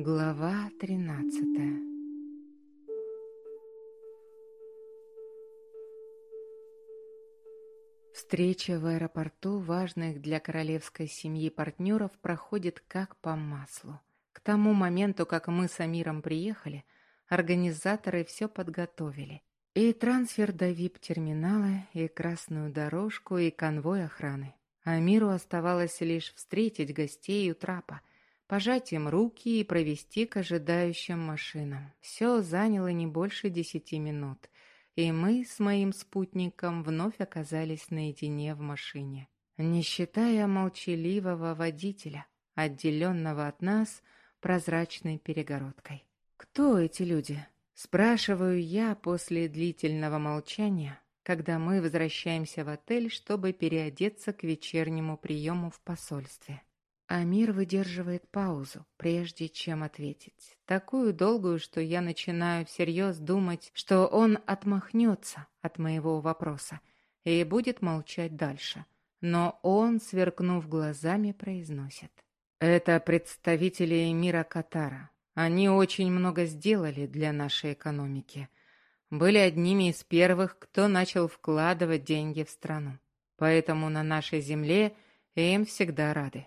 Глава тринадцатая Встреча в аэропорту важных для королевской семьи партнеров проходит как по маслу. К тому моменту, как мы с Амиром приехали, организаторы все подготовили. И трансфер до вип-терминала, и красную дорожку, и конвой охраны. Амиру оставалось лишь встретить гостей у трапа, пожать им руки и провести к ожидающим машинам. Все заняло не больше десяти минут, и мы с моим спутником вновь оказались наедине в машине. Не считая молчаливого водителя, отделенного от нас прозрачной перегородкой. «Кто эти люди?» Спрашиваю я после длительного молчания, когда мы возвращаемся в отель, чтобы переодеться к вечернему приему в посольстве. Амир выдерживает паузу, прежде чем ответить. Такую долгую, что я начинаю всерьез думать, что он отмахнется от моего вопроса и будет молчать дальше. Но он, сверкнув глазами, произносит. «Это представители мира Катара. Они очень много сделали для нашей экономики. Были одними из первых, кто начал вкладывать деньги в страну. Поэтому на нашей земле им всегда рады».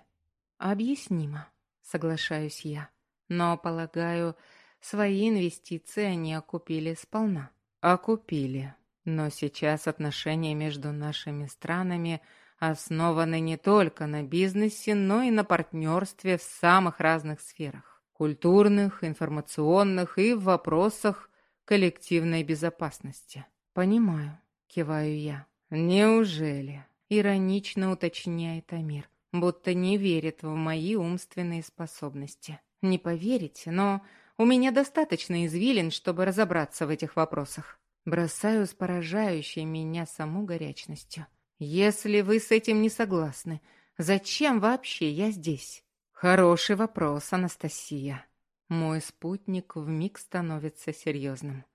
«Объяснимо», — соглашаюсь я. «Но, полагаю, свои инвестиции они окупили сполна». «Окупили. Но сейчас отношения между нашими странами основаны не только на бизнесе, но и на партнерстве в самых разных сферах. Культурных, информационных и в вопросах коллективной безопасности». «Понимаю», — киваю я. «Неужели?» — иронично уточняет Амир будто не верит в мои умственные способности. Не поверите, но у меня достаточно извилин, чтобы разобраться в этих вопросах. Бросаю с поражающей меня саму горячностью. Если вы с этим не согласны, зачем вообще я здесь? Хороший вопрос, Анастасия. Мой спутник вмиг становится серьезным.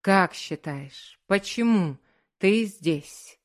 Как считаешь, почему ты здесь?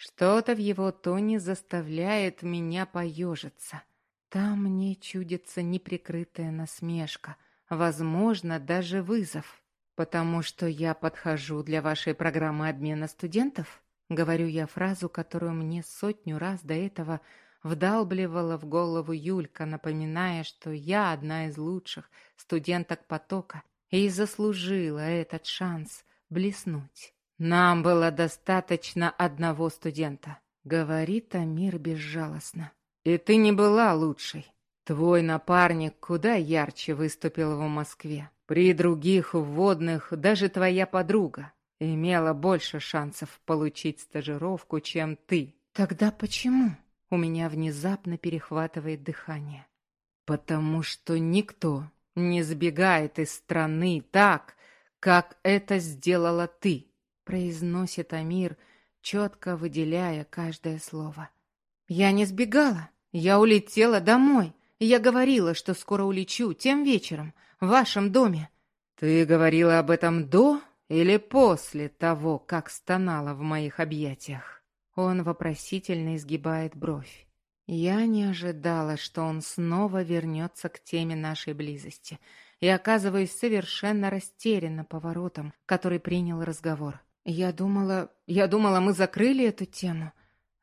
Что-то в его тоне заставляет меня поежиться. Там мне чудится неприкрытая насмешка, возможно, даже вызов. «Потому что я подхожу для вашей программы обмена студентов?» Говорю я фразу, которую мне сотню раз до этого вдалбливала в голову Юлька, напоминая, что я одна из лучших студенток потока и заслужила этот шанс блеснуть. «Нам было достаточно одного студента», — говорит Амир безжалостно. «И ты не была лучшей. Твой напарник куда ярче выступил в Москве. При других вводных даже твоя подруга имела больше шансов получить стажировку, чем ты. Тогда почему?» У меня внезапно перехватывает дыхание. «Потому что никто не сбегает из страны так, как это сделала ты произносит Амир, четко выделяя каждое слово. «Я не сбегала. Я улетела домой. Я говорила, что скоро улечу тем вечером в вашем доме». «Ты говорила об этом до или после того, как стонала в моих объятиях?» Он вопросительно изгибает бровь. Я не ожидала, что он снова вернется к теме нашей близости, и оказываюсь совершенно растерянна поворотом, который принял разговор. «Я думала... Я думала, мы закрыли эту тему».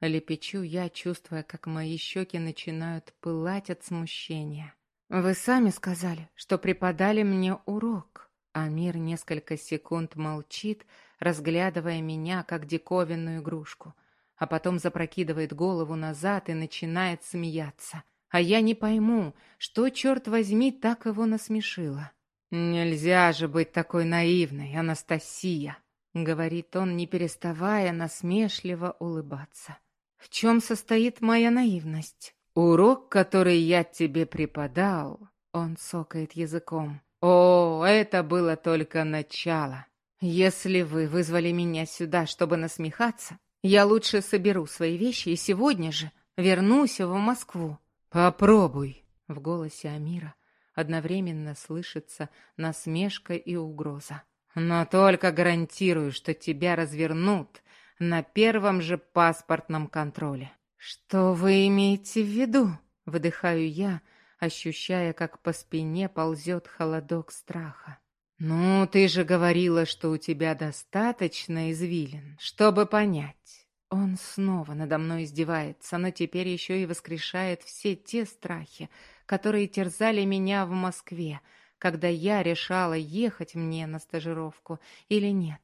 Лепечу я, чувствуя, как мои щеки начинают пылать от смущения. «Вы сами сказали, что преподали мне урок». Амир несколько секунд молчит, разглядывая меня, как диковинную игрушку, а потом запрокидывает голову назад и начинает смеяться. А я не пойму, что, черт возьми, так его насмешило. «Нельзя же быть такой наивной, Анастасия!» Говорит он, не переставая насмешливо улыбаться. В чем состоит моя наивность? Урок, который я тебе преподал, он сокает языком. О, это было только начало. Если вы вызвали меня сюда, чтобы насмехаться, я лучше соберу свои вещи и сегодня же вернусь в Москву. Попробуй. В голосе Амира одновременно слышится насмешка и угроза. Но только гарантирую, что тебя развернут на первом же паспортном контроле. Что вы имеете в виду? Выдыхаю я, ощущая, как по спине ползет холодок страха. «Ну, ты же говорила, что у тебя достаточно извилин, чтобы понять. Он снова надо мной издевается, но теперь еще и воскрешает все те страхи, которые терзали меня в Москве, когда я решала, ехать мне на стажировку или нет.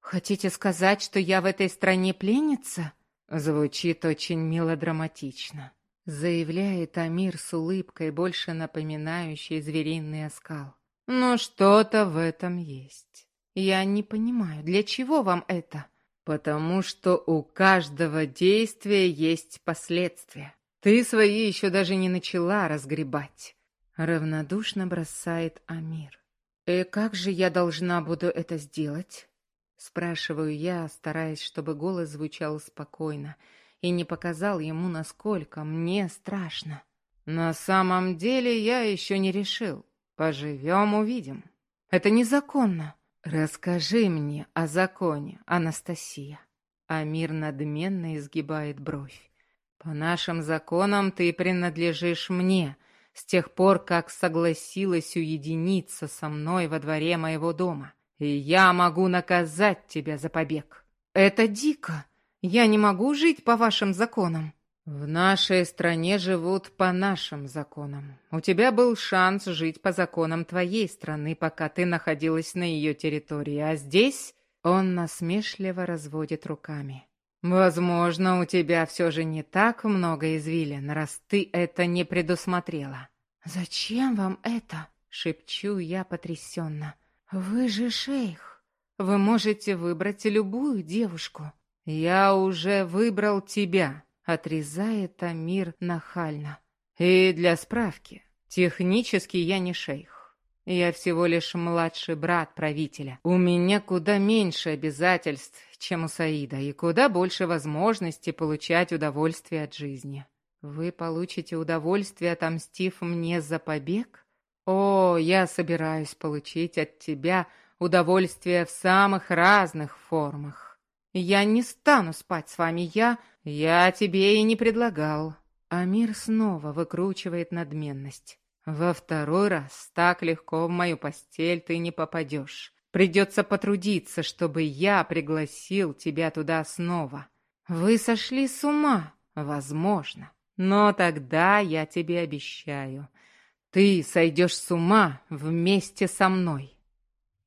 Хотите сказать, что я в этой стране пленница?» Звучит очень мелодраматично. Заявляет Амир с улыбкой, больше напоминающей звериный оскал. Но что-то в этом есть. Я не понимаю, для чего вам это? Потому что у каждого действия есть последствия. Ты свои еще даже не начала разгребать. Равнодушно бросает Амир. И «Э, как же я должна буду это сделать? Спрашиваю я, стараясь, чтобы голос звучал спокойно и не показал ему, насколько мне страшно. На самом деле я еще не решил. Поживем, увидим. Это незаконно. Расскажи мне о законе, Анастасия. Амир надменно изгибает бровь. По нашим законам ты принадлежишь мне с тех пор, как согласилась уединиться со мной во дворе моего дома. И я могу наказать тебя за побег. Это дико. Я не могу жить по вашим законам. В нашей стране живут по нашим законам. У тебя был шанс жить по законам твоей страны, пока ты находилась на ее территории, а здесь он насмешливо разводит руками. Возможно, у тебя все же не так много извилин, раз ты это не предусмотрела. Зачем вам это? Шепчу я потрясенно. Вы же шейх. Вы можете выбрать любую девушку. Я уже выбрал тебя, Отрезает Амир нахально. И для справки, технически я не шейх. Я всего лишь младший брат правителя. У меня куда меньше обязательств, чем у Саида, и куда больше возможностей получать удовольствие от жизни. Вы получите удовольствие, отомстив мне за побег? О, я собираюсь получить от тебя удовольствие в самых разных формах. Я не стану спать с вами, я «Я тебе и не предлагал». Амир снова выкручивает надменность. «Во второй раз так легко в мою постель ты не попадешь. Придется потрудиться, чтобы я пригласил тебя туда снова. Вы сошли с ума, возможно. Но тогда я тебе обещаю, ты сойдешь с ума вместе со мной».